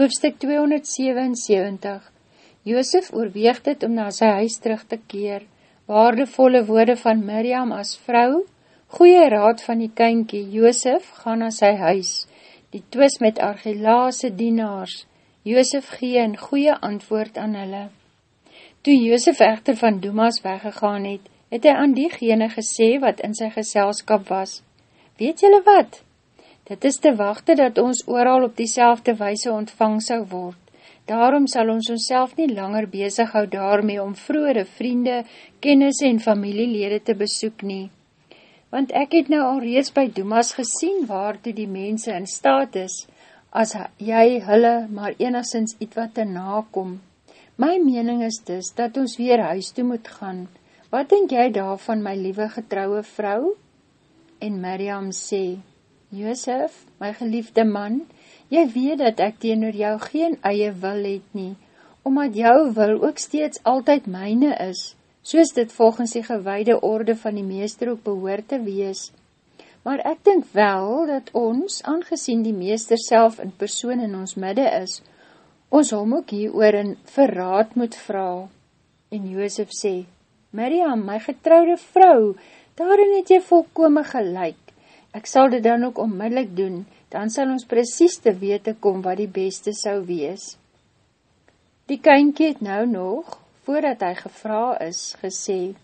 Hoofstuk 277 Joosef oorweeg dit om na sy huis terug te keer, waardevolle woorde van Miriam as vrou, goeie raad van die kynkie, Joosef gaan na sy huis, die twis met argelase dienaars, Joosef gee een goeie antwoord aan hulle. Toe Joosef echter van Dumas weggegaan het, het hy aan diegene gesê wat in sy geselskap was, Weet julle wat? Dit is te wachte dat ons ooral op diezelfde weise ontvang sal word. Daarom sal ons ons nie langer bezig hou daarmee om vroere vriende, kennisse en familielede te besoek nie. Want ek het nou al reeds by Dumas gesien waartoe die mense in staat is, as jy hulle maar enigszins iets wat te nakom. My mening is dus, dat ons weer huis toe moet gaan. Wat denk jy daarvan, my liewe getrouwe vrou? En Miriam sê, Joosef, my geliefde man, jy weet dat ek teenoor jou geen eie wil het nie, omdat jou wil ook steeds altyd myne is, soos dit volgens die gewaide orde van die meester ook behoor te wees. Maar ek dink wel dat ons, aangezien die meester self in persoon in ons midde is, ons hom ook hier oor in verraad moet vraag. En Joosef sê, Miriam, my getrouwde vrou, daarin het jy volkome gelijk, Ek sal dit dan ook onmiddellik doen, dan sal ons precies te wete kom wat die beste sou wees. Die kynkie het nou nog, voordat hy gevra is, gesê,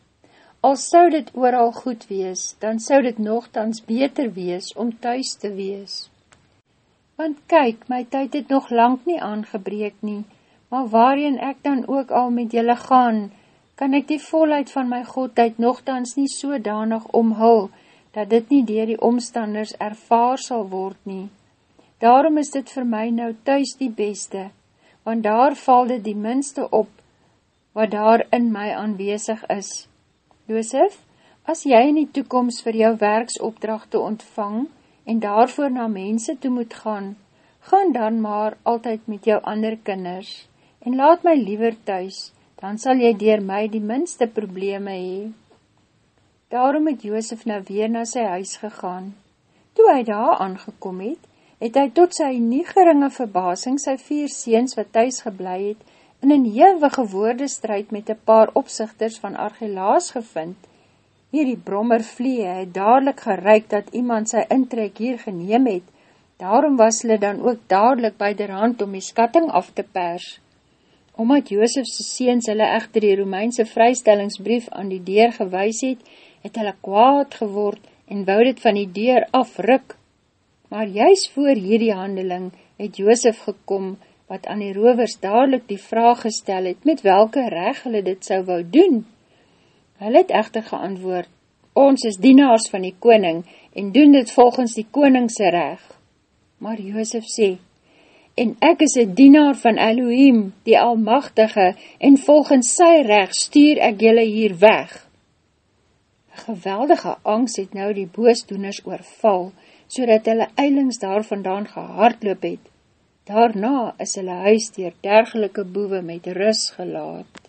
Al sou dit ooral goed wees, dan sou dit nogthans beter wees om thuis te wees. Want kyk, my tyd het nog lang nie aangebreek nie, maar waarin ek dan ook al met julle gaan, kan ek die volheid van my godheid nogthans nie so danig omhul, dat dit nie dier die omstanders ervaar sal word nie. Daarom is dit vir my nou thuis die beste, want daar val dit die minste op, wat daar in my aanwezig is. Joosef, as jy in die toekomst vir jou werksopdracht te ontvang, en daarvoor na mense toe moet gaan, gaan dan maar altyd met jou ander kinders, en laat my liever thuis, dan sal jy dier my die minste probleme hee. Daarom het Joosef nou weer na sy huis gegaan. Toe hy daar aangekom het, het hy tot sy nie geringe verbasing sy vier seens wat thuis geblei het, in een hewige woordestrijd met een paar opzichters van Argelaas gevind. Hierdie brommer vlee het dadelijk gereik dat iemand sy intrek hier geneem het, daarom was hulle dan ook dadelijk by der hand om die skatting af te pers. Omdat Joosefse seens hulle echter die Romeinse vrystellingsbrief aan die deur gewys het, het hulle kwaad geword en wou dit van die deur afruk. Maar juist voor hierdie handeling het Joosef gekom, wat aan die rovers dadelijk die vraag gestel het, met welke reg hulle dit sou wou doen. Hulle het echter geantwoord, ons is dienaars van die koning, en doen dit volgens die koningse reg. Maar Joosef sê, en ek is een dienaar van Elohim, die Almachtige, en volgens sy reg stuur ek julle hier weg geweldige angst het nou die boosdoeners oorval, so dat hulle eilings daar vandaan gehardloop het. Daarna is hulle huis dier dergelike boewe met rus gelaat.